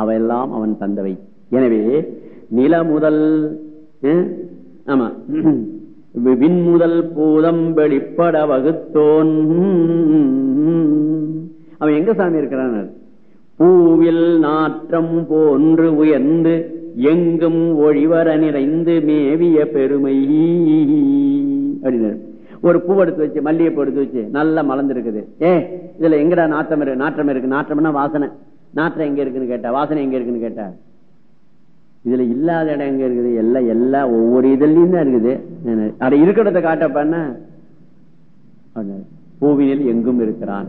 அவையெல்லாம் அவன் தந்தவை. எனவே நில முதல் ஆமா விண் முதல் பூதம் வெளிப்பட வகுத்தோன். அவன் எங்க சாமி இருக்கிறான்? பூவில் நாற்றம் போன்று உயர்ந்து எங்கும் ஒழிவர நிறைந்து மேவிய பெருமை. அப்படின்னாரு. ஒரு பூ எடுத்து வச்சு மல்லிகைப்பூ எடுத்து வச்சு நல்லா மலர்ந்துருக்குது. ஏ இதுல எங்கடா நாற்றம் இருக்கு? நாற்றம் இருக்கு. நாற்றம்னா வாசனை. நாற்றம் எங்க இருக்குன்னு கேட்டா வாசனை எங்க இருக்குன்னு கேட்டா. இதுல இல்லாத இடம் எங்க இருக்குது? எல்லாம் எல்லா ஒவ்வொரு இதுலயும் தான் இருக்குது. அட இருக்கிறத காட்டப்பான பூவினில் எங்கும் இருக்கிறான்.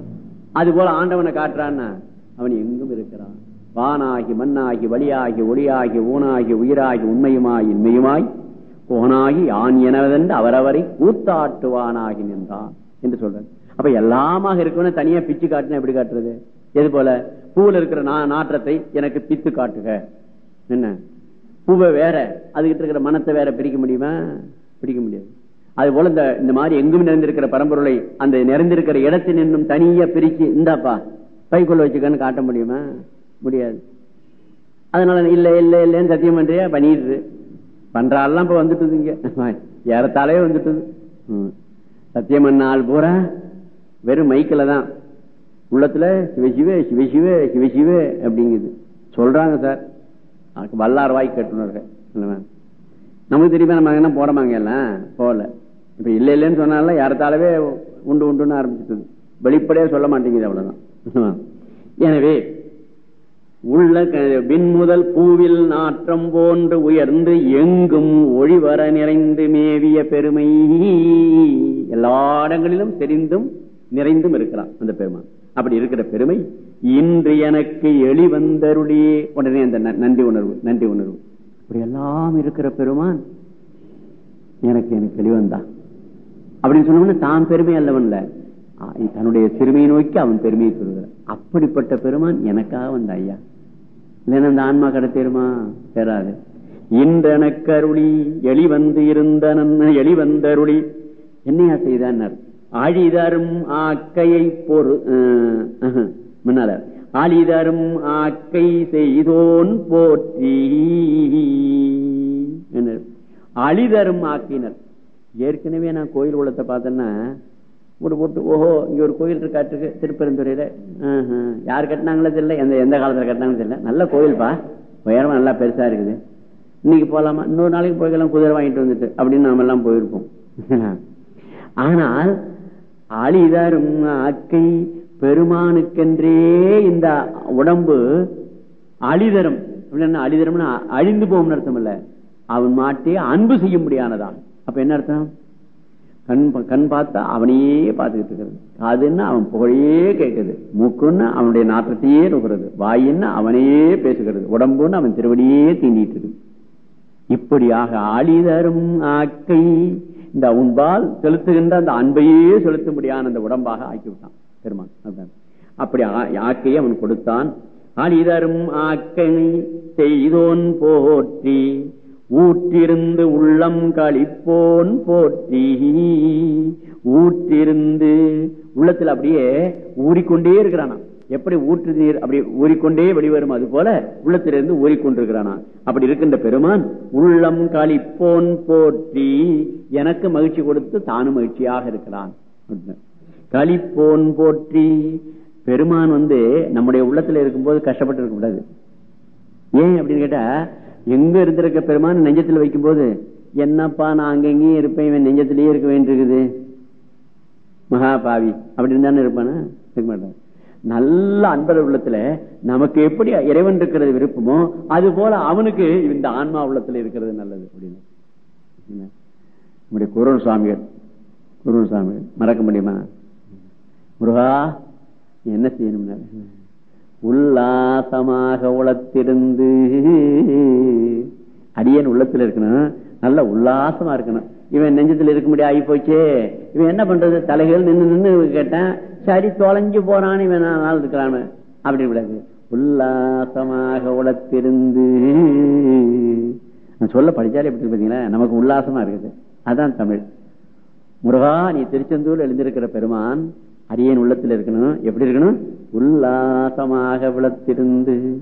அது போல ஆண்டவனை காட்டுறான்னா அவன் எங்கும் இருக்கிறான். வானாகி மண்ணாகி வழியாகி ஒளியாகி ஊனாகி உயிராகி உண்மையுமாய் இன்மையுமாய் கோனாகி யான் எனவென்று அவரவரை கூத்தாட்டுவானாகி நின்றான் என்று சொல்றேன் அப்ப எல்லாமாக இருக்கவன தனியா பிச்சு காட்டினா எப்படி காட்டுறது? எது போல? பூவில் இருக்கிற நா- நாற்றத்தை எனக்கு பித்து காட்டுக. என்ன? பூவை வேற. அதுகிட்ட இருக்கிற மனத்தை வேற பிரிக்க முடியுமா? பிடிக்க முடியாது. அது போல இந்த இந்த மாதிரி எங்கும் நிறைந்திருக்கிற பரம்பொருளை அந்த நிறைந்திருக்கிற இடத்தில் இன்னும் தனியா பிரிச்சு இந்தாப்பா பைக்குள்ள வச்சுக்கன்னு காட்ட முடியுமா? முடியாது. அதனால இல்ல இல்ல இல்லன்னு சத்தியம் பண்றியா? பண்ணிடுது. பண்றாலாம் இப்ப வந்துட்டுது இங்க. ஏறத்தாலே வந்துட்டுது ம். சத்தியம் பண்ண ஆள் பூரா வெறும் மைக்கில தான். உள்ளத்துல சிவசிவே சிவசிவே சிவசிவே அப்படிங்குது. சொல்றாங்க சார். அதுக்கு வல்லார் வாய் கட்டுனர்கள் நமக்கு தெரியுமா நம்ம என்ன போறோமாங்க எல்லாம்? போகல. இப்ப இல்ல இல்லைன்னு சொன்னால யாரத்தாலவே உண்டு உண்டுன்னு ஆரம்பிச்சுட்டது. வெளிப்படையா சொல்ல மாட்டேங்குது அவ்வளவுதான். எனவே உள்ள க- விண்முதல் பூவில் நாற்றம் போன்று உயர்ந்து எங்கும் ஒளிவர நிறைந்து மேவிய பெருமை. எல்லா இடங்களிலும் தெரிந்தும் நிறைந்தும் இருக்கிறான் அந்த பெருமான். அப்படி இருக்கிற பெருமை இன்று எனக்கு எளிவந்தருளியே உடனே அந்த ந- நன்றி உணர்வு நன்றி உணர்வு. இப்படி எல்லாம் இருக்கிற பெருமான் எனக்கு எனக்கு எளிவந்தான் அப்படின்னு சொன்னோம்னா தான் பெருமை அல்லவன்ல. தன்னுடைய சிறுமையை நோக்கி அவன் பெருமையை சொல்கிறான் அப்படிப்பட்ட பெருமான் எனக்காக வந்த ஐயா. இல்லைன்னா அந்த ஆன்மா கடத்தேருமா? சேராது. இன்றனக்கருளி எளிவந்து இருந்த எளிவந்தருளி என்னையா செய்தார் அழிதரும் ஆக்கையை பொறு முன்னால. அழிதரும் ஆக்கை செய்தோன் போற்றி. அழிதரும் ஆக்கினர். ஏற்கனவே நான் கோயில் உள்ளத்தை பார்த்தேன்னா ஒரு போட்டு ஓஹோ இங்க ஒரு கோயில் இருக்காட்டுக்கு திருப்பெருந்துறையில? யார் கட்டினாங்களோ தெரியல எந்த எந்த காலத்துல கட்டினாங்களோ தெரியல. நல்ல கோயில்பா உயரமா நல்லா பெருசா இருக்குது. இன்னைக்கு போலாமா? இன்னொரு நாளைக்கு போய்க்கலாம் குதிரை வாங்கிட்டு வந்துட்டு அப்படின்னு நாம எல்லாம் போயிருப்போம். ஆனால் அழிதரும் ஆக்கை பெருமானுக்கென்றே இந்த உடம்பு அழிதரும். அப்படின்னா அழிந்து போகும் அர்த்தம் இல்ல. அவன் மாட்டே அன்பு செய்ய முடியானதான் அப்ப என்ன அர்த்தம்? கண் கண் பார்த்தா அவனையே பார்த்துக்கிட்டு இருக்கிறது. காதுன்னா அவன் புகழையே கேட்குது. மூக்குன்னு அவனுடைய நாற்றத்தையே நுகிறது வாயின்னு அவனையே பேசுகிறது. உடம்புன்னு அவன் திருவடியே தீண்டிட்டு இருக்கு இப்படியாக அழிதரும் ஆக்கை இந்த உன்பால் செலுத்துகின்ற அந்த அன்பையே செலுத்தும்படியான அந்த உடம்பாக ஆக்கி விட்டான் பெருமான் அப்படி ஆக்கையை அவன் கொடுத்தான். அனிதரும் ஆக்கை செய்தோன் போற்றி ஊற்றிருந்து உள்ளம் களிப்போன் போற்றி. ஊற்றிருந்து உள்ளத்துல அப்படியே ஊறிக்கொண்டே இருக்கிறான் எப்படி ஊற்று நீர் அப்படி ஊறிக்கொண்டே வெளிவரும் அது போல உள்ளத்திலிருந்து ஊறிக்கொண்டிருக்கிறானா? அப்படி இருக்கின்ற பெருமான் உள்ளம் களிப்போன் போற்றி எனக்கு மகிழ்ச்சி கொடுத்து தானும் மகிழ்ச்சியாக இருக்கிறான் களிப்போன் போற்றி. பெருமான் வந்து நம்முடைய உள்ளத்துல இருக்கும்போது கஷ்டப்பட்டு இருக்க கூடாது. ஏன் அப்படின்னு கேட்டா எங்க இருந்திருக்க பெருமான் நெஞ்சத்துல வைக்கும்போது என்னப்பா நான் அங்கங்கேயும் இருப்பேன் இவன் நெஞ்சத்திலேயே இருக்க வேண்டியிருக்குது. மகா பாவி அப்படின்னு தானே இருப்பானா? இருக்க மாட்டான். நல்ல அன்பர் உள்ளத்துல நமக்கு எப்படி இறைவன் இருக்கிறது விருப்பமோ அது போல அவனுக்கு இந்த ஆன்மா உள்ளத்துல இருக்கிறது நல்லது. அப்படின்னு. என்ன? நம்முடைய குரல் சுவாமிகள் குருவன் சுவாமிகள் மறக்க முடியுமா? முருகா என்ன செய்யணும்னா உல்லாசமாக உளத்திருந்து அடியன் உள்ளத்துல இருக்கணும். நல்ல உல்லாசமா இருக்கணும். இவன் நெஞ்சத்துல இருக்க முடியாது ஆகி போச்சே. இவன் என்ன பண்றது? தலைகள் நின்று நின்று கேட்டான். சரி தொலைஞ்சு போறான் இவன். நாள் இருக்கிறான். அப்படி விடாது உல்லாசமாக உளத்திருந்து. சொல்ல படிச்சாலே எப்படி இருக்கு பாத்தீங்களா? நமக்கு உல்லாசமா இருக்குது. அதான் தமிழ். முருகா நீ திருச்செந்தூர் எழுந்திருக்கிற பெருமான் அரியன் உள்ளத்தில் இருக்கணும். எப்படி இருக்கணும்? உல்லாசமாக விளத்திருந்து.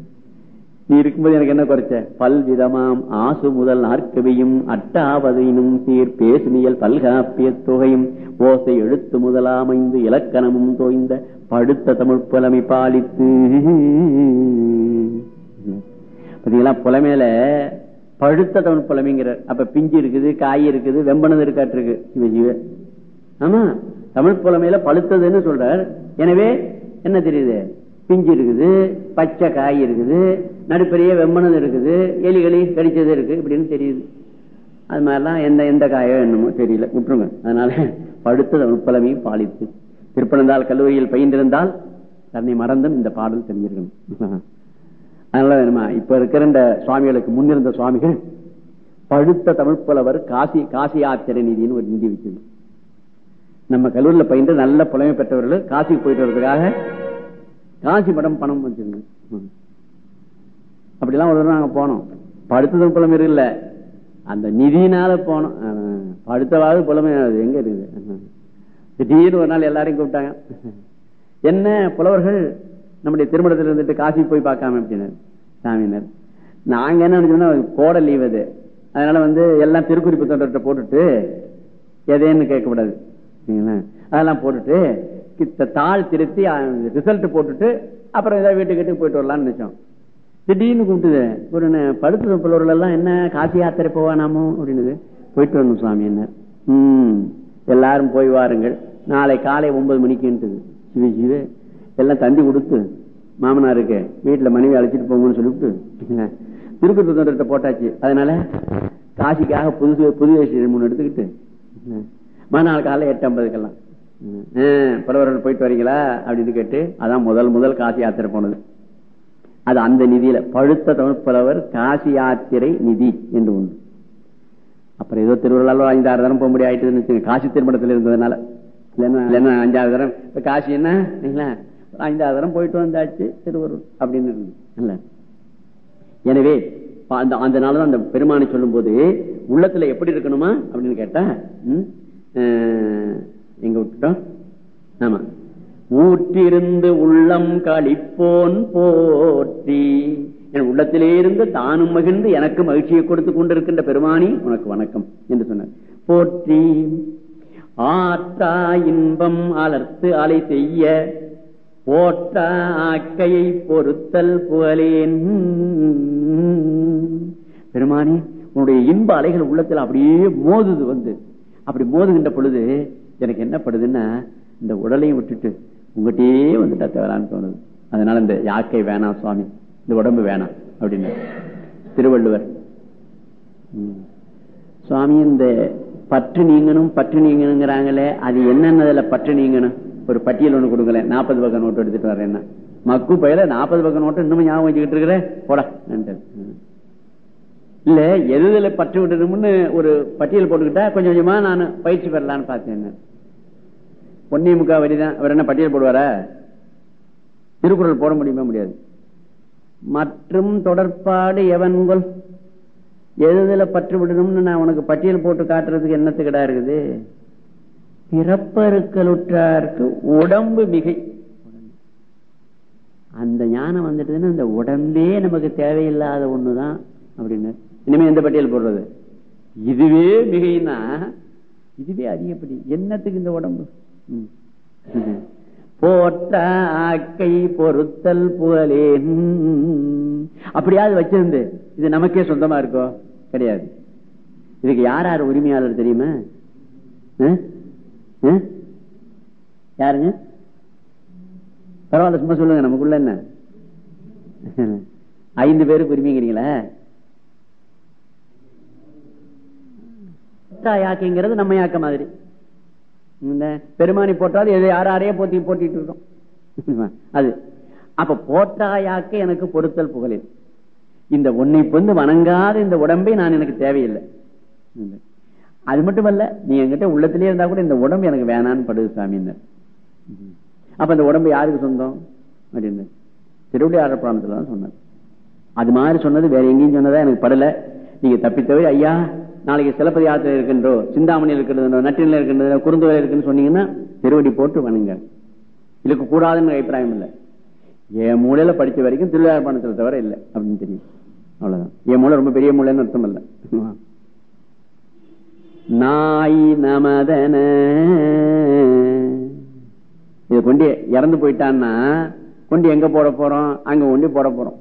நீ இருக்கும்போது எனக்கு என்ன குறைச்ச? பல்விதமாம் ஆசு முதல் நாற்கவியும் அட்டாவதையினும் சீர் பேசுமியல் பல்காப்பிய தொகையும் ஓசை எழுத்து முதலாமைந்து இலக்கணமும் தோய்ந்த படுத்த தமிழ் புலமை பாலித்து. பாத்தீங்களா புலமையில பழுத்த தமிழ் புலமைங்கிறார். அப்ப பிஞ்சு இருக்குது காய் இருக்குது வெம்பனது இருக்காட்டு இருக்கு சிவ ஆமா தமிழ் புலமையில பழுத்ததுன்னு சொல்றார். எனவே என்ன தெரியுது? பிஞ்சு இருக்குது பச்சை காய் இருக்குது நடுப்பெரிய வெம்மனம் இருக்குது எலிகளி கடிச்சது இருக்கு இப்படின்னு தெரியுது. அது மாதிரிலாம் எந்த எந்த காயோ என்னமோ தெரியல. விட்டுருங்க. அதனால படுத்தது தமிழ் பாலித்து. திருப்பனந்தால் கல்லூரியில் பயின்றிருந்தால் தன்னை மறந்தும் இந்த பாடல் தெரிஞ்சிருக்கணும் அதனால வேணுமா இப்ப இருக்கிற இந்த சுவாமிகளுக்கு முன்னிருந்த சுவாமிகள் பழுத்த தமிழ் புலவர் காசி காசி ஆச்சரிய நிதினு ஒரு நிதி வச்சது நம்ம கல்லூரியில் பயின்று நல்ல புலமை பெற்றவர்கள் காசிக்கு போயிட்டு வர்றதுக்காக காசி மடம் பணம் வச்சிருங்க அப்படிலாம் ஒரு தடவை நாங்க போனோம். படுத்ததும் தமிழ் புலமை இல்ல. அந்த நிதியினால போனோம். படுத்தவாது புலமை அது எங்க இருக்குது? திடீர்னு ஒரு நாள் எல்லாரையும் கூப்பிட்டாங்க. என்ன புலவர்கள் நம்முடைய திருமணத்தில் இருந்துட்டு காசி போய் பார்க்காம அப்படின்னு சாமியினர். நாங்க என்ன நினைச்சோம்னா கோடை லீவ் அது. அதனால வந்து எல்லாம் திருக்குறிப்பு தொண்டர்கிட்ட போட்டுட்டு எதைன்னு கேட்கக்கூடாது. அதெல்லாம் போட்டுட்டு தாள் திருத்தி ரிசல்ட் போட்டுட்டு அப்புறம் ஏதாவது வீட்டுக்கு வீட்டுக்கு போயிட்டு வரலாம்னு நினைச்சோம். திடீர்னு கூப்பிட்டுது ஒரு படுத்து பிள்ளைகள் எல்லாம் என்ன காசி யாத்திரை போவானாமோ அப்படின்னு போயிட்டு வரணும் சுவாமி என்ன? ம் எல்லாரும் போய் வாருங்கள். நாளை காலை ஒன்பது மணிக்குன்ட்டுது. சிவ சிவ எல்லாம் தந்தி கொடுத்து மாமனாருக்கு வீட்டில் மனைவி அழைச்சிட்டு போங்கன்னு சொல்லிவிட்டு திருப்பத்தூர் தொண்டர்கிட்ட போட்டாச்சு. அதனால காசிக்காக புது புது வேஷ்டி மூணு எடுத்துக்கிட்டு மறுநாள் காலை எட்டு ஐம்பதுக்கெல்லாம். புலவர்கள் போயிட்டு வரீங்களா? அப்படின்னு கேட்டு அதான் முதல் முதல் காசி யாத்திரை போனது. அது அந்த நிதியில பழுத்த தமிழ் புலவர் காசி யாத்திரை நிதி என்று ஒன்று அப்புறம் ஏதோ திருவிழாவில் ஐந்தாறு தரம் போக முடியாது ஆயிட்டுன்னு காசி திருமணத்தில் இருந்ததுனால. இல்லைன்னா அஞ்சாவது தரம். இப்ப காசி என்ன? ஐந்தாவது தரம் போயிட்டு வந்தாச்சு திருவருள் அப்படின்னு இல்ல. எனவே அந்த அந்த நாள் அந்த பெருமானை சொல்லும் போது உள்ளத்துல எப்படி இருக்கணுமா? அப்படின்னு கேட்டா எங்க விட்டுட்டோம் ஆமா. ஊற்றிருந்து உள்ளம் கழிப்போன் போற்றி. என் உள்ளத்திலே இருந்து தானும் மகிழ்ந்து எனக்கு மகிழ்ச்சியை கொடுத்து கொண்டிருக்கின்ற பெருமானி உனக்கு வணக்கம் என்று சொன்னார். போற்றி. ஆற்றா இன்பம் அலர்த்து அலை செய்ய. போற்ற ஆக்கையை பொறுத்தல் புகழேன். பெருமானி உன்னுடைய இன்ப அலைகள் உள்ளத்தில் அப்படியே மோதுது வந்து. அப்படி மோதுகின்ற பொழுது எனக்கு என்ன படுதுன்னா இந்த உடலையும் விட்டுட்டு உங்ககிட்டயே வந்துட்டா தேவலான்னு தோணுது. அதனால இந்த யாக்கை வேணாம் சுவாமி இந்த உடம்பு வேணாம் அப்படின்னு. திருவள்ளுவர். சுவாமி இந்த பற்று நீங்கணும் பற்று நீங்கணுங்கிறாங்களே அது என்னென்னதுல பற்று நீங்கணும்? ஒரு பட்டியல் ஒண்ணு கொடுக்கல நாற்பது பக்கம் நோட்டு எடுத்துட்டு வரேன் மக்கு பயில நாற்பது பக்கம் நோட்டு இன்னும் ஞாபகம் வச்சுக்கிட்டு இருக்கிற போடா இல்ல எதுல பற்று விடணும்னு ஒரு பட்டியல் போட்டுக்கிட்டா கொஞ்சம் கொஞ்சமா நான் பயிற்சி பெறலான்னு பார்த்தேன் பொன்னி முக்கா வரிதான் அவர் என்ன பட்டியல் போடுவாரா? திருக்குறள் போட முடியுமா முடியாது. மற்றும் தொடர்பாடு எவன்கொள் எதுல பற்று விடணும்னு நான் உனக்கு பட்டியல் போட்டு காட்டுறதுக்கு என்னத்துக்கடா இருக்குது? பிறப்பருக்களுற்றாருக்கு உடம்பு மிகை. அந்த ஞானம் வந்துட்டுதுன்னா அந்த உடம்பே நமக்கு தேவையில்லாத ஒண்ணுதான் அப்படின்னு இனிமே எந்த பட்டியல் போடுறது? இதுவே மிகைனா இதுவே அதிகப்படி என்னத்துக்கு இந்த உடம்பு? போட்ட ஆக்கை பொருத்தல் புகழே அப்படியாவது வச்சிருந்து இது நமக்கே சொந்தமா இருக்கோ? கிடையாது. இதுக்கு யார் யார் உரிமையாளர் தெரியுமா? யாருங்க? பரவாயில்ல சும்மா சொல்லுங்க நமக்குள்ள என்ன? ஐந்து பேருக்கு உரிமைங்கிறீங்களா? யாக்கைங்கிறது நம்ம யாக்க மாதிரி. இந்த பெருமானி போட்டாது எது யாரையே போத்தி போட்டிட்டு இருக்கோம். அது. அப்ப போட்டாயாக்க எனக்கு பொருத்தல் புகழில். இந்த உன்னை பொந்து வணங்காத இந்த உடம்பை நான் எனக்கு தேவையில்லை. அது மட்டுமல்ல நீ என்கிட்ட உள்ளத்திலே இருந்தா கூட இந்த உடம்பு எனக்கு வேணான்னு படுது சாமின்னு அப்ப இந்த உடம்பு யாருக்கு சொந்தம்? அப்படின்னு திருவிளையாட புராணத்துல தான் சொன்னார். அது மாதிரி சொன்னது வேற எங்கேயும் சொன்னதா எனக்கு படல. நீங்க தப்பித்தவை ஐயா நாளைக்கு சிலப்பதிகாரத்தில் இருக்கின்றோ சிந்தாமணியில் இருக்கின்றதோ நட்டினில் இருக்கின்றதோ குறுந்தொகை இருக்குன்னு சொன்னீங்கன்னா திருவடி போட்டு வணங்க. இதுக்கு கூடாதுன்னு அபிப்பிராயம் இல்லை. என் மூலையில படிச்ச வரைக்கும் திருவிழாப்பணத்துல தவிர இல்லை அப்படின்னு தெரியும். அவ்வளவுதான். என் மூளை ரொம்ப பெரிய மூளைன்னு அர்த்தம் இல்லை. நாய் நமதன. இது கொண்டு இறந்து போயிட்டான்னா கொண்டு எங்க போட போறோம்? அங்க கொண்டு போட போறோம்.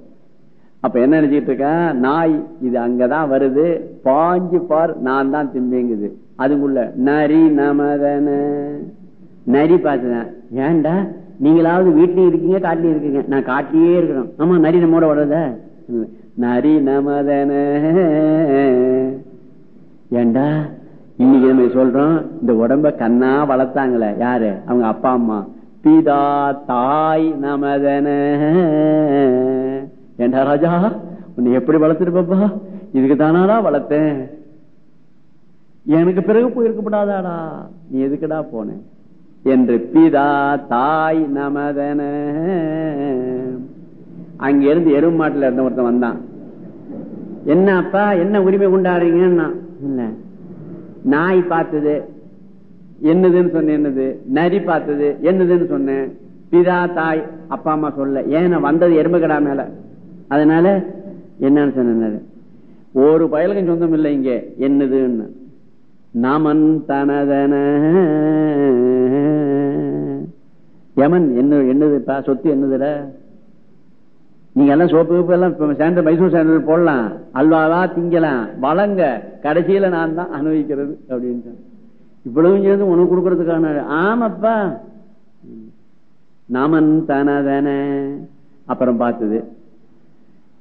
அப்ப என்ன நினைச்சிட்டு இருக்கா? நாய் இது அங்கதான் வருது. பாஞ்சு பார் நான் தான் திம்பேங்குது. அதுக்குள்ள நரி நமதன. நரி பார்த்துதான் ஏண்டா நீங்களாவது வீட்லயும் இருக்கீங்க காட்டிலயும் இருக்கீங்க. நான் காட்டிலேயே இருக்கணும் ஆமா நரி நம்மோட வர்றத நரி நமதன. ஏண்டா இன்னைக்கு நம்ம சொல்றோம் இந்த உடம்ப கண்ணா வளர்த்தாங்களே. யாரு? அவங்க அப்பா அம்மா. பிதா தாய் நமதன. ஏண்டா ராஜா? உன்னை எப்படி வளர்த்துருப்பா இதுக்கு தானாடா வளர்த்தேன். எனக்கு பிறகு போயிருக்கப்படாதாடா. நீ எதுக்குடா போன? என்று பிதா தாய் நமதன. அங்க இருந்து எருமாட்டுல இருந்த ஒருத்தன் வந்தான். என்ன அப்பா என்ன உரிமை கொண்டாடுறீங்கன்னா? இல்ல. நாய் பார்த்தது. என்னதுன்னு சொன்ன என்னது? நரி பார்த்தது. என்னதுன்னு சொன்னேன். பிதா தாய். அப்பா அம்மா சொல்ல ஏன்னா வந்தது எறும்பு கடா மேல? அதனால என்னன்னு சொன்ன ஒரு பயலுக்கும் சொந்தம் இல்லை இங்க. என்னதுன்னு. நமன் தனதன. யமன் என்ன என்னதுப்பா சொத்து என்னதுல நீங்க எல்லாம் சோப்பு கீப்பு எல்லாம் சாண்டல் மைசூர் சாண்டல் போடலாம். அல்வாவா திங்கலாம். வளங்க கடைசியில நான் தான் அனுபவிக்கிறது அப்படின்னு இவ்வளவு சேர்ந்து உனக்கு கொடுக்கறதுக்கான ஆமாப்பா. நமன் தனதன. அப்புறம் பார்த்தது.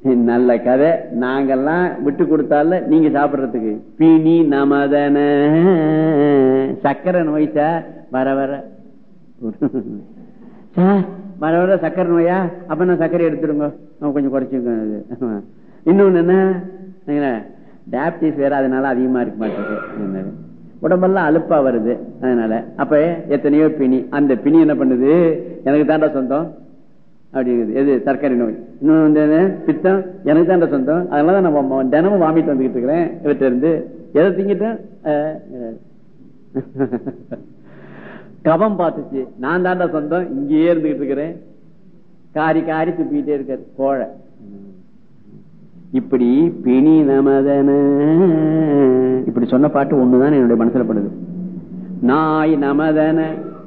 நல்ல கதை. நாங்கெல்லாம் விட்டு கொடுத்தால நீங்க சாப்பிடுறதுக்கு. பிணி நமதன. சக்கரை நோய் சார் வர வர. சார் வர வர சக்கரை நோயா? அப்ப நான் சக்கரை எடுத்துருங்க கொஞ்சம் குறைச்சிருங்க இன்னொன்னு என்ன? டயபிட்டிஸ் வேற அதனால அதிகமா இருக்க மாட்டேங்குது. உடம்பெல்லாம் அலுப்பா வருது. அதனால. அப்ப எத்தனையோ பிணி. அந்த பிணி என்ன பண்ணுது? எனக்கு தாண்டா சொந்தம். அப்படிங்கிறது எது? சர்க்கரை நோய். இன்னும் வந்து பித்தம். எனக்கு தான் சொந்தம். அதனால நான் தினமும் வாமிட்டு வந்துகிட்டு இருக்கிறேன். இவற்ற இருந்து எதை திங்கிட்டேன்? கபம் பார்த்துச்சு. நான் தாண்டா சொந்தம். இங்கேயே இருந்துகிட்டு இருக்கிறேன். காரி காரி துப்பிக்கிட்டே இருக்காரு. கோழை. இப்படி பிணி நமதன. இப்படி சொன்ன பாட்டு ஒண்ணுதான் என்னுடைய மனசுல படுது. நாய் நமதன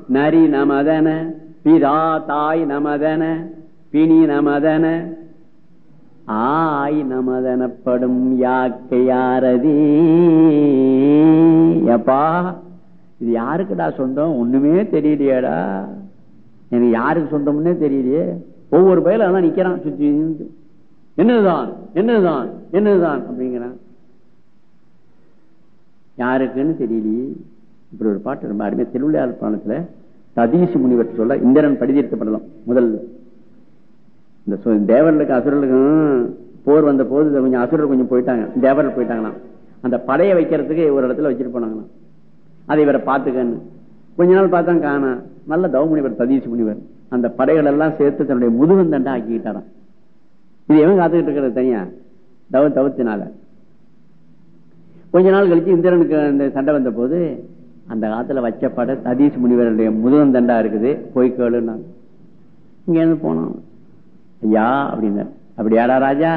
நரி நமதன. பிதா தாய் நமதன பிணி நமதன ஆய் நமதனப்படும் யாக்கை யாரதி? எப்பா இது யாருக்குடா சொந்தம்? ஒண்ணுமே தெரியலையாடா. எனக்கு யாருக்கு சொந்தம்னே தெரியலையே. ஒவ்வொரு பயில அதான் நிக்கிறான் சுத்தி என்னதுதான்? என்னதுதான்? என்னதுதான்? அப்படிங்கிறான். யாருக்குன்னு தெரியலையே. இப்படி ஒரு பாட்டு ரொம்ப அருமையா திருவிளையாடல் பாடத்துல சதீஷ் முனிவர் சொல்ல இந்திரன் படிதீர்த்தப்படலாம். முதல்ல இந்த தேவர்களுக்கு அசுரர்களுக்கும் போர் வந்த போது கொஞ்சம் அசுரர் கொஞ்சம் போயிட்டாங்க. தேவர்கள் போயிட்டாங்களாம். அந்த படையை வைக்கிறதுக்கு ஒரு இடத்துல வச்சுட்டு போனாங்களாம். அதை இவரை பார்த்துக்கன்னு. கொஞ்ச நாள் பார்த்தா காணா. நல்ல தவ முனிவர் சதீஷ் முனிவர். அந்த படைகள் எல்லாம் சேர்த்து தன்னுடைய முதுகன் தண்டை ஆக்கிக்கிட்டாராம். இது எவன் காத்துக்கிட்டு இருக்கிறது தனியா? தவ தவத்தினால. கொஞ்ச நாள் கழிச்சு இந்திரனுக்கு அந்த சண்டை வந்த போது அந்த காலத்துல வச்ச படம் சதீஷ் முனிவருடைய முதுகந்தண்டா இருக்குது. போய் கேளுன்னா இங்க இருந்து போனோம் ஐயா அப்படின்னார். அப்படியாடா ராஜா?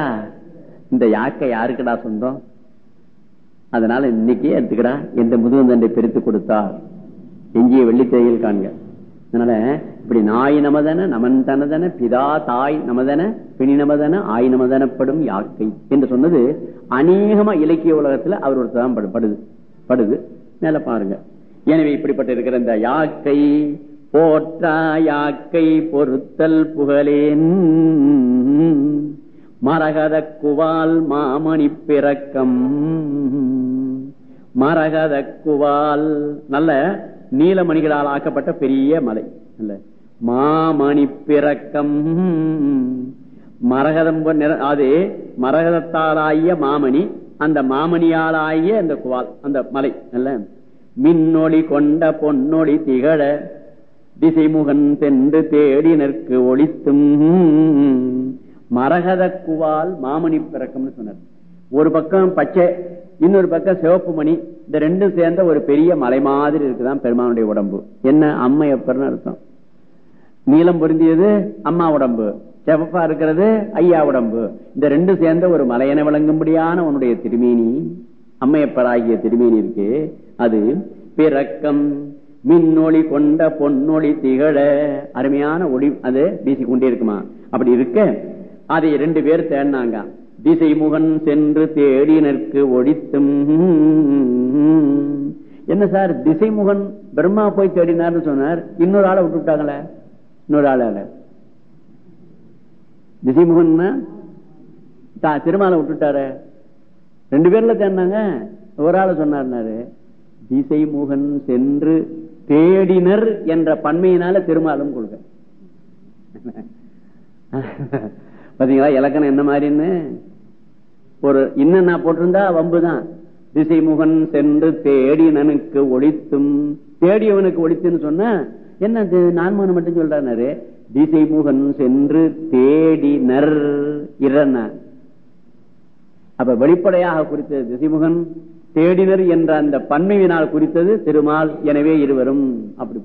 இந்த யாக்கை யாருக்குடா சொந்தம்? அதனால இன்னைக்கே எடுத்துக்கடா எந்த முதுகந்தண்டை பிரித்து கொடுத்தார். எங்கேயே வெள்ளித்தேயில் காண்க. அதனால இப்படி நாய் நமதன நமன் தனதன பிதா தாய் நமதன பிணி நமதன ஆய் நமதனப்படும் யாக்கை என்று சொன்னது அநேகமா இலக்கிய உலகத்துல அவர் ஒருத்தான் படுது படுது. மேல பாருங்க. எனவே இப்படிப்பட்ட இருக்கிற இந்த யாக்கை போற்றா யாக்கை பொருத்தல் புகழேன். மரகத குவால் மாமணி பிறக்கம். மரகத குவால் நல்ல நீலமணிகளால் ஆக்கப்பட்ட பெரிய மலை. அல்ல மாமணி பிறக்கம். மரகதம் அது மரகதத்தாலாகிய மாமணி அந்த மாமணியாலாகிய அந்த குவால் அந்த மலை. அல்ல மின்னொளி கொண்ட பொன்னொளி திகழ திசைமுகன் சென்று தேடினருக்கு ஒளித்தும். மரகத குவால் மாமணி பிறக்கம்னு சொன்னார். ஒரு பக்கம் பச்சை இன்னொரு பக்கம் சிவப்பு மணி. இந்த ரெண்டும் சேர்ந்த ஒரு பெரிய மலை மாதிரி இருக்குதான் பெருமானுடைய உடம்பு. என்ன? அம்மையப்பர்னு அர்த்தம். நீளம் பொருந்தியது அம்மா உடம்பு. செவப்பா இருக்கிறது ஐயா உடம்பு. இந்த ரெண்டும் சேர்ந்த ஒரு மலையனை விளங்கும்படியான உன்னுடைய திருமேனி அம்மையப்பராகிய திருமேனி இருக்கு அது பிறக்கம். மின்னொளி கொண்ட பொன்னொளி திகழ. அருமையான ஒளி அது வீசிக்கொண்டே இருக்குமா? அப்படி இருக்க அதை ரெண்டு பேர் தேடினாங்க. திசை முகன் சென்று தேடினருக்கு ஒழித்தும். என்ன சார் திசைமுகன் பிரம்மா போய் தேடினார்னு சொன்னார். இன்னொரு ஆளை விட்டு விட்டாங்களே இன்னொரு ஆள திசைமுகன் திருமாலை விட்டுட்டாரு ரெண்டு பேர்ல தேடினாங்க. ஒரு ஆளை சொன்னார்னாரு. திசைமுகன் சென்று தேடினர் என்ற பன்மையினால திருமாலும் கொள்க. பாத்தீங்களா இலக்கணம் என்ன மாதிரின்னு? ஒரு இன்னும் நான் போட்டிருந்தா வம்புதான் திசைமுகன் சென்று தேடினனுக்கு ஒழித்தும். தேடியவனுக்கு ஒழித்துன்னு சொன்ன என்ன நான்மகன் மட்டும் சொல்றாரு திசைமுகன் சென்று தேடினர் இரண்ண அப்ப வெளிப்படையாக குறித்தது திசைமுகன் தேடினர் என்ற அந்த பன்மையினால் குறித்தது திருமால் எனவே இருவரும் அப்படி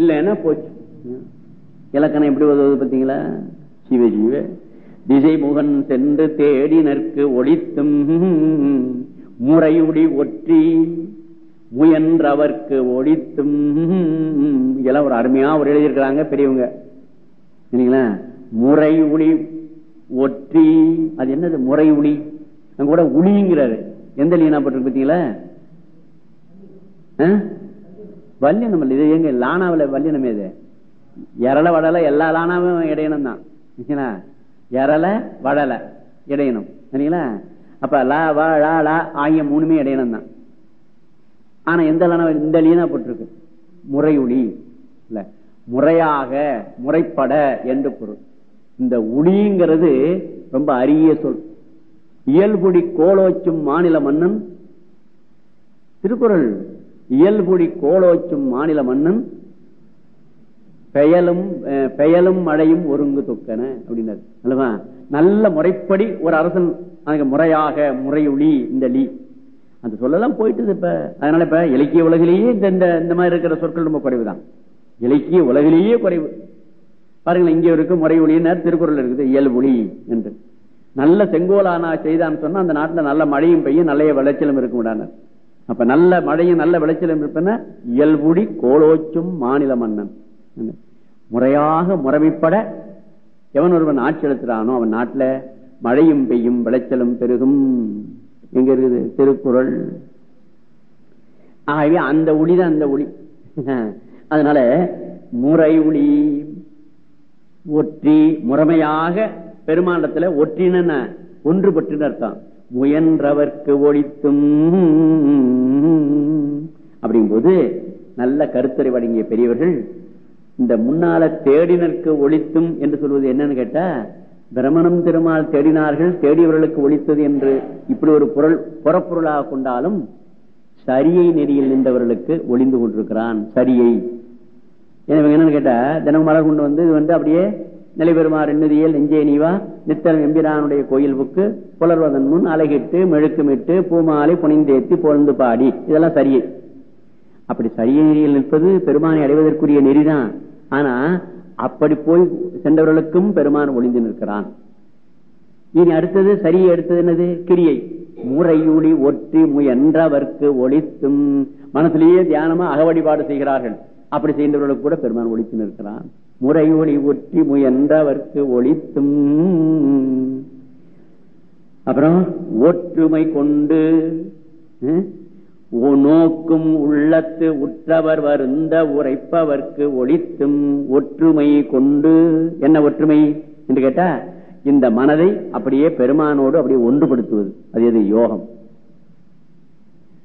இல்லைன்னா போச்சு? இலக்கணம் எப்படி உதவுது பார்த்தீங்களா சிவ சிவ திசைமுகன் சென்று தேடினர்க்கு ஒழித்தும் முறையுடி ஒற்றி முயன்றவர்க்கு ஒழித்தும். இதெல்லாம் ஒரு அருமையா ஒரு எழுதியிருக்கிறாங்க பெரியவங்க. இல்லைங்களா முறை ஒளி ஒற்றி அது என்னது? முறை ஒளி அங்க கூட உளிங்கிறாரு. எந்த லீனா பட்டு பார்த்தீங்களா வல்லினம் இது எங்க? லானாவில் வல்லினமே இது. எரள வடலை எல்லா லானாவும் இடையணும் தான். எரள வடல இடையணும் சரிங்களா? அப்ப லா வா லா லா ஆகிய மூணுமே இடையணும் தான். ஆனா எந்த லானா இந்த லீனா போட்டிருக்கு? முறையுளி இல்ல. முறையாக முறைப்பட என்று பொருள். இந்த உளிங்கிறது ரொம்ப அரிய சொல். இயல்புடி கோலோச்சும் மாநில மன்னன். திருக்குறள் இயல்புடி கோலோச்சும் மாநில மன்னன். பெயலும் பெயலும் மழையும் ஒருங்கு தொக்கன அப்படின்னாரு. அல்லவா? நல்ல முறைப்படி ஒரு அரசன் முறையாக முறையொளி இந்த லீ. அந்த சொல்லலாம் போயிட்டு இப்ப. அதனால இப்ப இலக்கிய உலகிலேயே இந்த இந்த மாதிரி இருக்கிற சொற்கள் ரொம்ப குறைவுதான். இலக்கிய உலகிலேயே குறைவு. பாருங்களேன் இங்க இருக்கு முறை திருக்குறள் இருக்குது இயல்பொழி என்று. நல்ல செங்கோலானா செய்தான்னு சொன்னா அந்த நாட்டுல நல்ல மழையும் பெய்யும் நல்ல விளைச்சலும் இருக்கும் அப்ப நல்ல மழையும் நல்ல விளைச்சலும் இருப்பன இயல்புடி கோலோச்சும் மாநில மன்னன். முறையாக முறைமைப்பட எவன் ஒருவன் ஆட்சி எழுத்துறானோ அவன் நாட்டுல மழையும் பெய்யும் விளைச்சலும் பெருகும். எங்க இருக்குது? திருக்குறள். ஆகவே அந்த ஒளிதான் அந்த ஒளி. அதனால முறை ஒளி ஒற்றி முறைமையாக பெருமாண்டத்துல ஒற்றின ஒன்றுபட்டு அர்த்தம் முயன்றவர்க்கு ஒழித்தும். அப்படிங்கும்போது நல்ல கருத்துரை வழங்கிய பெரியவர்கள் இந்த முன்னால தேடினருக்கு ஒழித்தும் என்று சொல்வது என்னன்னு கேட்டா பிரமணம் திருமால் தேடினார்கள் தேடியவர்களுக்கு ஒழித்தது என்று இப்படி ஒரு பொருள் புறப்பொருளாக கொண்டாலும் சரியை நெறியில் நின்றவர்களுக்கு ஒளிந்து கொண்டிருக்கிறான் சரியை. எனவே என்னன்னு கேட்டா தினம் மலர் கொண்டு வந்து இது வந்து அப்படியே நிலைபெறுமாறு எண்ணுதியல் நெஞ்சே நீவா நித்தலம் எம்பிரானுடைய கோயில் புக்கு புலர்வதன் முன் அலகிட்டு மெழுக்குமிட்டு பூமாலை புனிந்தேத்தி பொழுந்து பாடி. இதெல்லாம் சரியை அப்படி சரிய நெறியில் நிற்பது பெருமானை அடைவதற்குரிய நெறிதான். ஆனா அப்படி போய் சென்றவர்களுக்கும் பெருமான் ஒளிந்து நிற்கிறான். இனி அடுத்தது சரியை அடுத்தது என்னது? கிரியை. முறையுளி ஒற்றி முயன்றவர்க்கு ஒழித்தும் மனசுலேயே தியானமா அகவழிபாடு செய்கிறார்கள். அப்படி செய்தவர்களுக்கு கூட பெருமான் ஒழித்து நிற்கிறான். முறையொளி ஒற்றி முயன்றவர்க்கு ஒழித்தும் அப்புறம் ஒற்றுமை கொண்டு நோக்கும் உள்ளத்து உற்றவர் வருந்த உரைப்பவர்க்கு ஒழித்தும் ஒற்றுமை கொண்டு. என்ன ஒற்றுமை என்று கேட்டா இந்த மனதை அப்படியே பெருமானோடு அப்படியே ஒன்றுபடுத்துவது. அது எது? யோகம்.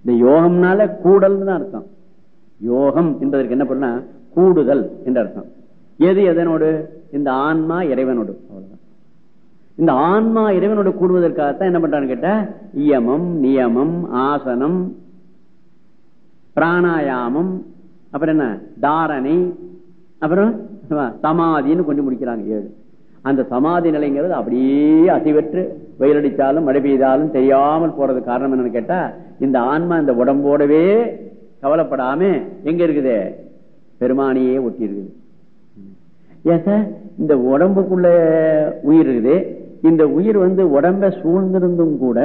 இந்த யோகம்னால கூடல் தான் அர்த்தம். யோகம் என்பதற்கு என்ன பண்ணா கூடுதல் என்று அர்த்தம். எது எதனோடு? இந்த ஆன்மா இறைவனோடு. இந்த ஆன்மா இறைவனோடு கூடுவதற்காகத்தான் என்ன பண்றான்னு கேட்டா இயமம் நியமம் ஆசனம் பிராணாயாமம் அப்புறம் என்ன? தாரணை அப்புறம் சமாதின்னு கொண்டு முடிக்கிறாங்க ஏழு. அந்த சமாதி நிலைங்கிறது அப்படியே அசைவற்று வெயிலடிச்சாலும் மழை பெய்தாலும் தெரியாமல் போறது காரணம் என்னன்னு கேட்டா இந்த ஆன்மா இந்த உடம்போடவே கவலைப்படாம எங்க இருக்குது? பெருமானியே ஒட்டி இருக்குது. ஏன் சார்? இந்த உடம்புக்குள்ள உயிர் இருக்குது. இந்த உயிர் வந்து உடம்ப சூழ்ந்திருந்தும் கூட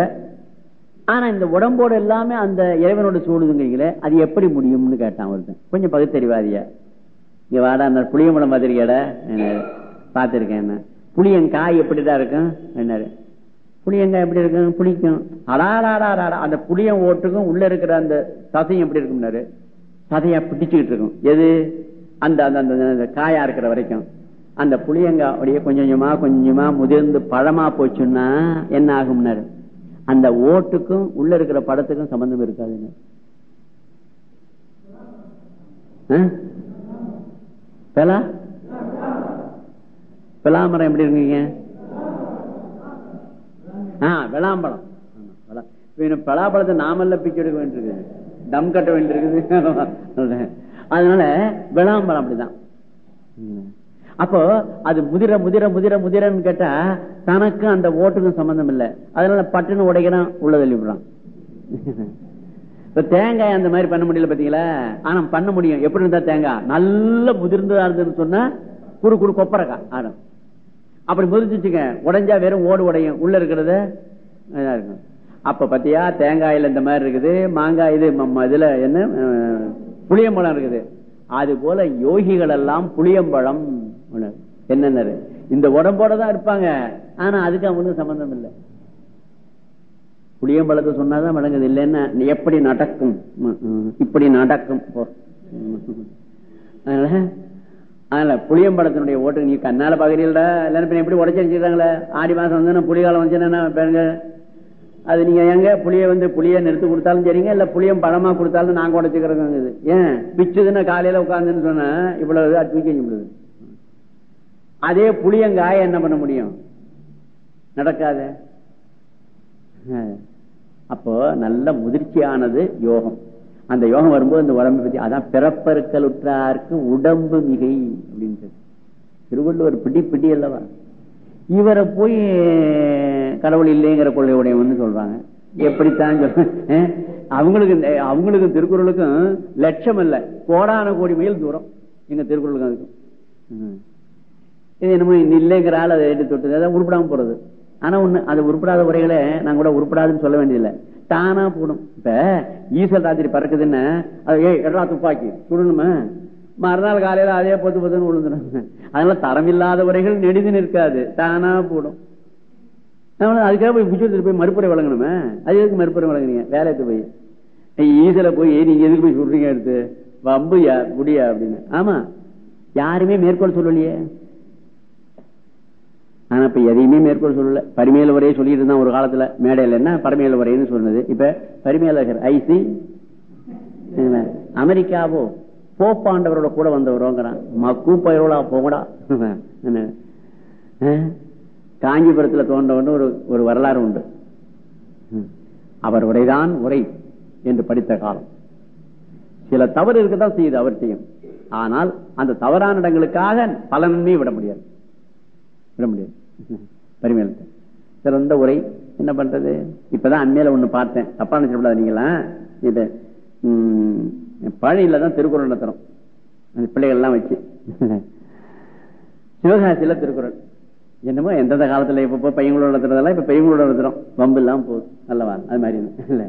ஆனா இந்த உடம்போட எல்லாமே அந்த இறைவனோட சூழுதுங்கிறீங்களே அது எப்படி முடியும்னு கேட்டான் ஒருத்தன். கொஞ்சம் பகுத்தறிவாதியா. இங்க வாடா அந்த புளியம்பழம் பார்த்திருக்கியாடா? பார்த்திருக்கேன் என்ன? புளியங்காய் எப்படிதான் இருக்கும்? என்னாரு புளியங்காய் எப்படி இருக்கும்? புளிக்கும். அடாடாடாடா அந்த புளியம் ஓட்டுக்கும் உள்ள இருக்கிற அந்த சதையும் எப்படி இருக்கும்னாரு? சதையா பிடிச்சுக்கிட்டு இருக்கும். எது? அந்த அந்த அந்த காயா இருக்கிற வரைக்கும் அந்த புளியங்காய் அப்படியே கொஞ்சம் கொஞ்சமா கொஞ்சமா முதிர்ந்து பழமா போச்சுன்னா என்ன ஆகும்னாரு? அந்த ஓட்டுக்கும் உள்ள இருக்கிற படத்துக்கும் சம்பந்தம் இருக்காதுன்னு பலா? பலாமரம் எப்படி இருக்கீங்க ஆஹ் விளாம்பழம் பலாப்பழத்தை நாமல்ல பிச்சு எடுக்க வேண்டியிருக்குது தம் கட்ட வேண்டியிருக்குது. அதனால விளாம்பரம் அப்படிதான். அப்போ அது முதிர முதிர முதிர முதிரன்னு கேட்டா தனக்கு அந்த ஓட்டுக்கும் சம்பந்தம் இல்லை. அதனால பட்டுன்னு உடைக்கிறான் உள்ள தள்ளி விடுறான். இப்ப தேங்காய் அந்த மாதிரி பண்ண முடியல பாத்தீங்களா? ஆனா பண்ண முடியும். எப்படி இருந்தா தேங்காய்? நல்ல முதிர்ந்ததா இருந்ததுன்னு சொன்னா குறு குறு கொப்பரக்கா ஆடும். அப்படி முதிர்ச்சுச்சுங்க உடைஞ்சா வெறும் ஓடு உடையும். உள்ள இருக்கிறத இருக்கும் அப்ப பத்தியா தேங்காயில இந்த மாதிரி இருக்குது. மாங்காய் இது இதுல என்ன புளியம்பழம் இருக்குது. அது போல யோகிகள் எல்லாம் புளியம்பழம். என்னென்ன இந்த உடம்போட தான் இருப்பாங்க. ஆனா அதுக்கு அவங்களுக்கு சம்பந்தம் இல்லை. புளியம்பழத்தை சொன்னாதான் விளங்குது. இல்லைன்னா எப்படி நடக்கும்? இப்படி நடக்கும். அதனால அதனால புளியம்பழத்தினுடைய ஓட்டு நீ கண்ணால பாக்குறீங்களா எல்லாரும் எப்படி உடச்சிருக்காங்களே ஆடி மாசம் வந்து புளிகாலம் வந்துச்சுன்னா பாருங்க? அது நீங்க எங்க புளிய வந்து புளிய நிறுத்து கொடுத்தாலும் சரிங்க இல்ல புளியம் பழமா கொடுத்தாலும் நாங்க உடச்சுக்கிறோங்க ஏன்? பிச்சுதுன்னா காலையில உட்காந்துன்னு சொன்னா இவ்வளவு தூக்கி முடியுது. அதே புளியங்காய என்ன பண்ண முடியும்? நடக்காத. அப்போ நல்ல முதிர்ச்சியானது யோகம். அந்த யோகம் வரும்போது அந்த உடம்பை பத்தி அதான் பிறப்பருக்கலுற்றாருக்கு உடம்பு மிகை அப்படின்னு திருவள்ளுவர் பிடி பிடி அல்லவா? இவரை போய் கடவுள் இல்லைங்கிற கொள்கை உடையவன்னு சொல்றாங்க. எப்படித்தான் சொல்ற அவங்களுக்கு அவங்களுக்கு திருக்குறளுக்கும் லட்சம் இல்ல கோடான கோடி மைல் தூரம். எங்க திருக்குறளுக்கும் அதுக்கும். இது என்னமோ இல்லைங்கிற ஆள் அதை எடுத்து தொட்டு அதான் உருப்படாம போறது. ஆனா ஒண்ணு அது உருப்படாத உரைகளை நான் கூட உருப்படாதுன்னு சொல்ல வேண்டியதில்லை. தானா போடும் இப்ப ஈசல் ராத்திரி பறக்குதுன்னு அது ஏய் எடா துப்பாக்கி சுடணுமா? மறுநாள் காலையில அதே பொத்து பொத்துன்னு விழுந்துடும் அதனால தரம் இல்லாத உரைகள் நெடிது நிற்காது. தானா போடும். அதுக்காக போய் புச்சத்தில் போய் மறுப்புரை வழங்கணுமே? அது எதுக்கு மறுப்புரை வழங்குறீங்க? வேலைக்கு போய். ஈசல போய் நீங்க எதுக்கு போய் சொல்றீங்க எடுத்து வம்புயா முடியா அப்படின்னு. ஆமா. யாருமே மேற்கோள் சொல்லலையே. ஆனா இப்ப எதையுமே மேற்கொள் சொல்லல. பரிமையில உரையை சொல்லிட்டு இருந்தான் ஒரு காலத்துல. மேடையில என்ன? பரிமையில உரைன்னு சொன்னது. இப்ப பரிமையாளர் ஐசி அமெரிக்காவோ? போப்பாண்டவரோட கூட வந்தவரோங்கிறான். மக்கு பயிரோடா போகடா காஞ்சிபுரத்துல தோன்றவன் ஒரு ஒரு வரலாறு உண்டு. அவர் உரைதான் உரை என்று படித்த காலம். சில தவறு இருக்கதான் செய்யுது அவர்த்தையும் ஆனால் அந்த தவறான இடங்களுக்காக பலனே விட முடியாது. விட முடியாது. பெருமையில சிறந்த உரை. என்ன பண்றது? இப்பதான் அண்மையில ஒண்ணு பார்த்தேன். தப்பா நினைச்சிடக்கூடாது நீங்களா இது பழனியில தான் திருக்குறள் நடத்துறோம் அந்த பிள்ளைகள் எல்லாம் வச்சு. சிவகாசியில திருக்குறள். என்னமோ எந்தெந்த காலத்துல இப்ப பையங்களோட நடத்துறதெல்லாம் இப்ப பையங்களோட நடத்துறோம். பம்பு எல்லாம் போகுது. அல்லவா அது மாதிரி இல்ல.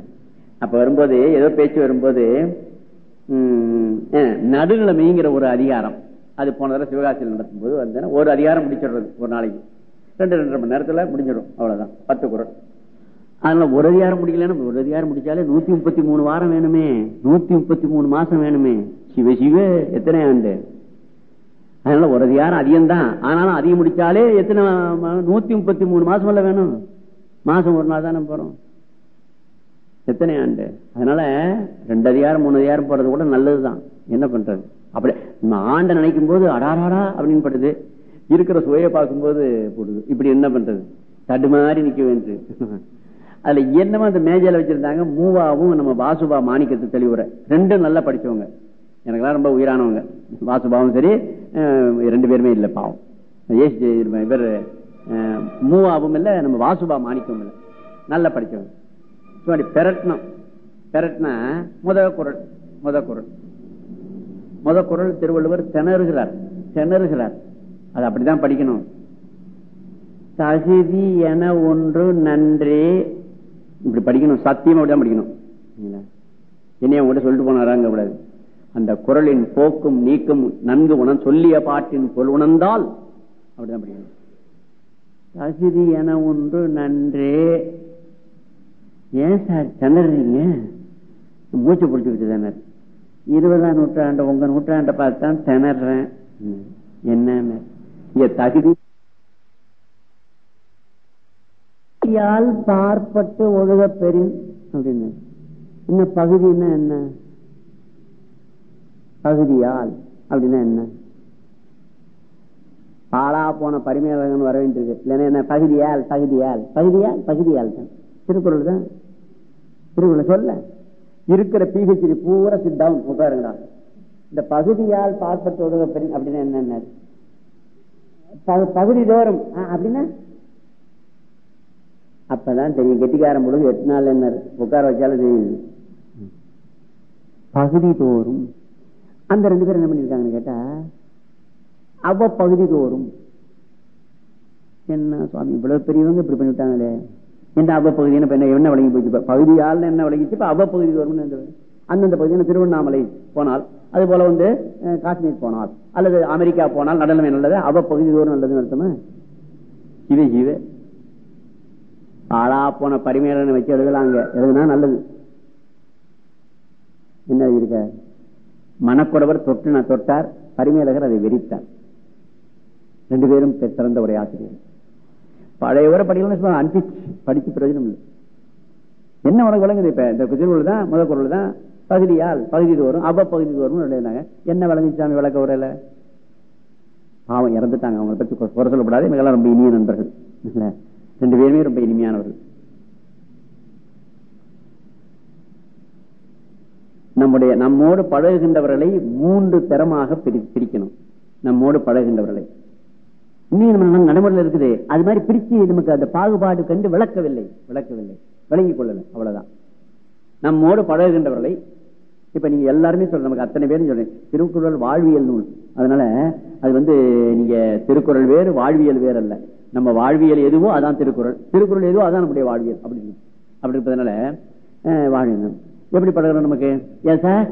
அப்ப வரும்போது ஏதோ பேச்சு வரும்போது நடுநிலைமைங்கிற ஒரு அதிகாரம். அது போன தடவை சிவகாசியில் நடத்தும் போது வந்தேன்னா ஒரு அதிகாரம் முடிச்சிடுறது ஒரு நாளைக்கு. ரெண்டு ரெண்டரை மணி நேரத்துல முடிஞ்சிடும். அவ்வளவுதான். பத்து குரல் அதனால ஒரு அதிகாரம் முடிக்கலன்னா ஒரு அதிகாரம் முடிச்சாலே நூத்தி முப்பத்தி மூணு வாரம் வேணுமே. நூத்தி முப்பத்தி மூணு மாசம் வேணுமே. சிவ சிவ எத்தனை ஆண்டு? அதனால ஒரு அதிகாரம் அதிகம் தான் ஆனாலும் அதிகம் முடிச்சாலே எத்தனை நூத்தி முப்பத்தி மூணு மாசம் இல்ல வேணும். மாசம் ஒரு நாள் தானே போறோம். எத்தனை ஆண்டு? அதனால ரெண்டு அதிகாரம் மூணு அதிகாரம் போறது கூட நல்லதுதான். என்ன பண்றது? அப்படி நம்ம ஆண்டை நினைக்கும் போது அடாராடா அப்படின்னு படுது. இருக்கிற சுவையை பார்க்கும்போது போடுது. இப்படி என்ன பண்றது? தடுமாறி நிக்க வேண்டியது. அதுல என்னமோ அந்த மேஜையில வச்சிருந்தாங்க. மூவாவும் நம்ம வாசுபா மாணிக்கத்து தெளிவுரை. ரெண்டும் நல்லா படிச்சவங்க. எனக்கெல்லாம் ரொம்ப உயிரானவங்க. வாசுபாவும் சரி ரெண்டு பேருமே இல்லை பாவம். இவர் மூவாவும் இல்லை நம்ம வாசுபா மாணிக்கவும் இல்லை. நல்லா படிச்சவங்க. சும்மா பெரட்னம் பெரட்னா முத குரல் முத குரல் முத குரல் திருவள்ளுவர் திணறுகிறார். திணறுகிறார். அது அப்படிதான் படிக்கணும். தகுதி என ஒன்று நன்றே இப்படி படிக்கணும் சத்தியமா அப்படிதான் படிக்கணும்? என்னைய உங்கள்கிட்ட சொல்லிட்டு போனாராங்க கூடாது அந்த குரலின் போக்கும் நீக்கும் நன்கு உணர் சொல்லிய பாட்டின் பொருள் உணர்ந்தால் அப்படிதான் படிக்கணும். தகுதி என ஒன்று நன்றே. ஏன் சார் திணறீங்க? மூச்சு பிடிச்சுக்கிட்டு தானே இருபதாம் நூற்றாண்டு உங்க நூற்றாண்டை பார்த்து தான் திணறேன். என்னன்னு? இங்க தகுதி யால் பார்ப்பட்டு ஒழுக பெறின். அப்படின்னு. என்ன பகுதின்னா என்ன? பகுதியால். அப்படின்னா என்ன? பாலா போன பரிமையாளர்கள் வர வேண்டியிருக்கு. இல்லைன்னா என்ன? பகுதியால் பகுதியால். பகுதியால் பகுதியால் தான். திருக்குறள் தான். திருக்குறள் சொல்ல. இருக்கிற பிஹெச்டி பூரா சிட் டவுன் உட்காருங்களா இந்த பகுதியால் பார்ப்பட்டு ஒழுக பெறின் அப்படின்னா என்ன பகுதி தோறும். அப்படின்னா அப்பதான் தெரியும். கெட்டிக்காரன் பொழுது எட்டு நாள் என்ன உட்கார வச்சாலும் தெரியுது. பகுதி தோறும். அந்த ரெண்டு பேரும் என்ன பண்ணிருக்காங்கன்னு கேட்டா அவ பகுதி தோறும். என்ன சுவாமி இவ்வளவு பெரியவங்க இப்படி பண்ணிவிட்டாங்களே என்ன அவ பகுதி என்ன என்ன என்ன விளங்கி போச்சு? பகுதியால் என்ன விளங்கிச்சு? இப்ப அவ பகுதி தோறும் அந்தந்த பகுதியான திருவண்ணாமலை போனால் அது போல வந்து காஷ்மீர் போனால் அல்லது அமெரிக்கா போனால் நடனமே நல்லது அவ பகுதி தோறும் நல்லதுன்னு அர்த்தமா? இவை இவை. ஆளா போன பரிமையாளனை வச்சு எழுதலாங்க. எழுதுனா நல்லது. என்ன இருக்க மனக்குறவர் தொட்டு நான் தொட்டார் பரிமையாளர் அதை வெறித்தார். ரெண்டு பேரும் சிறந்த ஒரு ஆசிரியர். பழைய உரை படிக்கலாம் அனுப்பிச்சு படிச்சு பிரயோஜனம் இல்லை. என்ன உனக்கு விளங்குது இப்ப? இந்த திருக்குறள் தான் முதல் குரல் தான். பகுதியால் பகுதி வரும் அவ்வ பகுதி வரும் எழுதினாங்க என்ன விளங்குச்சாமி விளக்க உரையில? பாவம் இறந்துட்டாங்க அவங்களை பத்தி குறை சொல்லப்படாது இவங்கெல்லாம் ரொம்ப இனிய நண்பர்கள். ரெண்டு பேருமே ரொம்ப இனிமையானவர்கள். நம்முடைய நம்மோடு பழகுகின்றவர்களை மூன்று தரமாக பிரி- பிரிக்கணும். நம்மோடு பழகுகின்றவர்களை. இன்னும் நம்ம நடைமுறையில் இருக்குது. அது மாதிரி பிரித்து நமக்கு அந்த பாகுபாடு கண்டு விளக்கவில்லை. விளக்கவில்லை. விளங்கிக் கொள்ளல. அவ்வளவுதான். நம்மோடு பழகுகின்றவர்களை இப்ப நீங்க எல்லாருமே சொல்ற நமக்கு அத்தனை பேரும் சொல்றேன். திருக்குறள் வாழ்வியல் நூல். அதனால அது வந்து நீங்க திருக்குறள் வேறு வாழ்வியல் வேறு அல்ல நம்ம வாழ்வியல் எதுவோ அதான் திருக்குறள். திருக்குறள் எதுவோ அதான் நம்முடைய வாழ்வியல் அப்படி அப்படி இருப்பதனால அஹ், வாழ்வியல். எப்படி பழகிறோம் நமக்கு? ஏன் சார்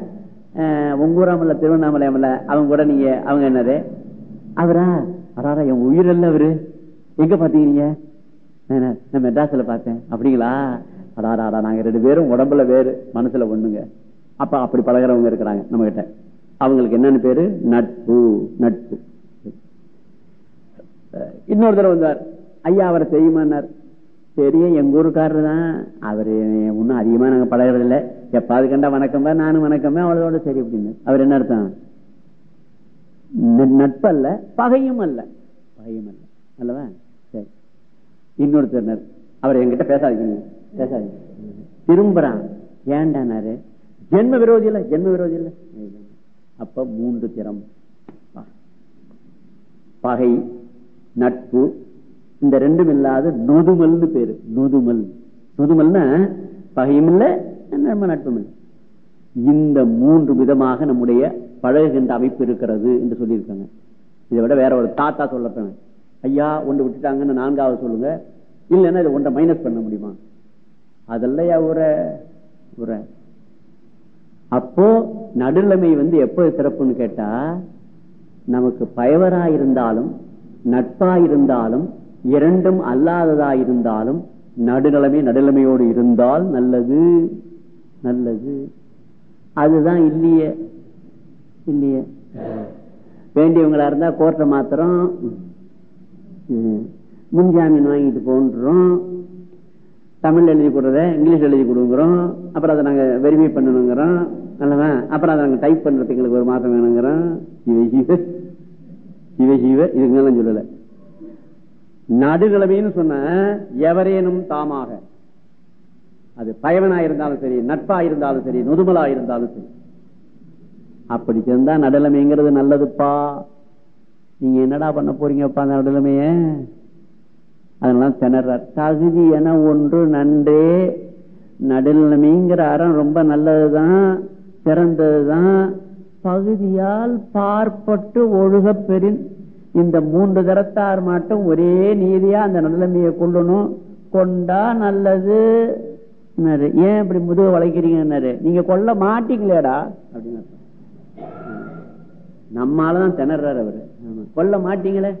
அஹ், உங்க ஊராமல்ல திருவண்ணாமலை அமல அவங்க கூட நீங்க அவங்க என்னது? அவரா? அடாரா என் உயிர் அல்ல அவரு. எங்க பாத்தீங்க நான் மெட்ராஸ்ல பார்த்தேன். அப்படிங்களா? அதாரா அடா நாங்க ரெண்டு பேரும் உடம்புல வேறு மனசுல ஒண்ணுங்க. அப்ப அப்படி பழகிறவங்க இருக்கிறாங்க நம்ம கிட்ட அவங்களுக்கு என்னன்னு பேரு? நட்பு. நட்பு. இன்னொரு தடவை வந்தார். ஐயா அவரை தெரியுமான்னார். சரி எங்க ஊருக்காரர் தான். அவரு ஒன்னும் அதிகமா நாங்க பழகிறது இல்ல எப்பாவது கண்டா வணக்கம்பா நானும் வணக்கமே அவ்வளவு சரி அப்படின்னு. அவர் என்ன அர்த்தம்? நட்பல்ல பகையும் அல்ல. பகையும் அல்ல. அல்லவா? சரி. இன்னொருத்தர் அவர் என்கிட்ட பேசாதீங்க. பேசாதீங்க. திரும்புறான். ஏண்டானாரு ஜென்ம விரோதி இல்ல ஜென்ம விரோதி இல்ல. அப்ப மூன்று திறம். பகை. நட்பு இந்த ரெண்டும் இல்லாத நொதுமல்னு பேரு. நொதுமல். நொதுமல்னா பகையும் இல்ல நம்ம நட்பும் இல்லை இந்த மூன்று விதமாக நம்முடைய பழகுகின்ற அமைப்பு இருக்கிறது என்று சொல்லியிருக்காங்க. இதை விட வேற ஒரு தாத்தா சொல்லப்பேன். ஐயா ஒன்று விட்டுட்டாங்கன்னு நான்காவது சொல்லுங்க. இல்லைன்னா இதை ஒன்றை மைனஸ் பண்ண முடியுமா? அதெல்லாம் உரை? உரை. அப்போ நடுநிலைமை வந்து எப்போ சிறப்புன்னு கேட்டா நமக்கு பயவரா இருந்தாலும் நட்பா இருந்தாலும் இரண்டும் அல்லாததா இருந்தாலும் நடுநிலைமை நடுநிலைமையோடு இருந்தால் நல்லது. நல்லது. அதுதான் இல்லையே. இல்லையே. வேண்டியவங்களா இருந்தா கோர்ட்டை மாத்திரம் முன்ஜாமீன் வாங்கிட்டு போன்றோம். தமிழ் எழுதி கொடுறத இங்கிலீஷ் எழுதி கொடுங்குறோம். அப்புறம் அதை நாங்க வெரிஃபை பண்ணணுங்கிறோம். அல்லவா அப்புறம் அதை நாங்க டைப் பண்றதுக்கு எங்களுக்கு ஒரு மாசம் வேணுங்கிறோம். சிவ சிவ சொல்லல. நடுநிலைமைன்னு சொன்ன எவரேனும் தாமாக. அது பயவனா இருந்தாலும் சரி நட்பா இருந்தாலும் சரி நொதுமலா இருந்தாலும் சரி. அப்படி சேர்ந்தா நடுநிலைமைங்கிறது நல்லதுப்பா. நீங்க என்னடா பண்ண போறீங்கப்பா அந்த நடுநிலைமைய? அதனால திணற. தகுதி என ஒன்று நன்றே. நடுநிலைமைங்கிற அறம் ரொம்ப நல்லதுதான் சிறந்ததுதான். பகுதியால் பார்ப்பட்டு ஒழுக பெறின். இந்த மூன்று தரத்தார் மட்டும் ஒரே நீதியா அந்த நிலைமையை கொள்ளணும். கொண்டா நல்லது. ஏன் இப்படி முதுக வளைக்கிறீங்கன்னாரு? நீங்க கொல்ல மாட்டீங்களேடா அப்படின்னு நம்மாலதான் திணறாரு அவரு. கொல்ல மாட்டீங்களே?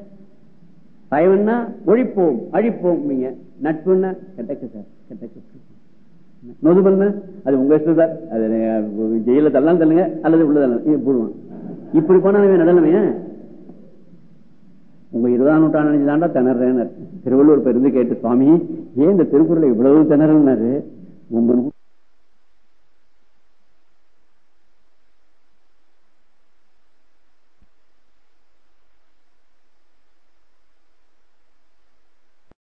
பயம்னா ஒழிப்போம் அழிப்போம் நீங்க. நட்புன்னா கெட்டக்கு சார் கெட்டக்கு நோது நொதுமல்னா அது உங்க இஷ்டம் சார் அது ஜெயில தள்ளலாம் தள்ளுங்க. அல்லது உள்ள தள்ளலாம் போடுவான் இப்படி போனா நடனமே உங்க இருபதாம் நூற்றாண்டு நினைச்சுதாண்டா திணறேன்னு திருவள்ளுவர் பெருந்து கேட்டு சுவாமி ஏன் இந்த திருக்குறளை இவ்வளவு திணறனாரு உங்க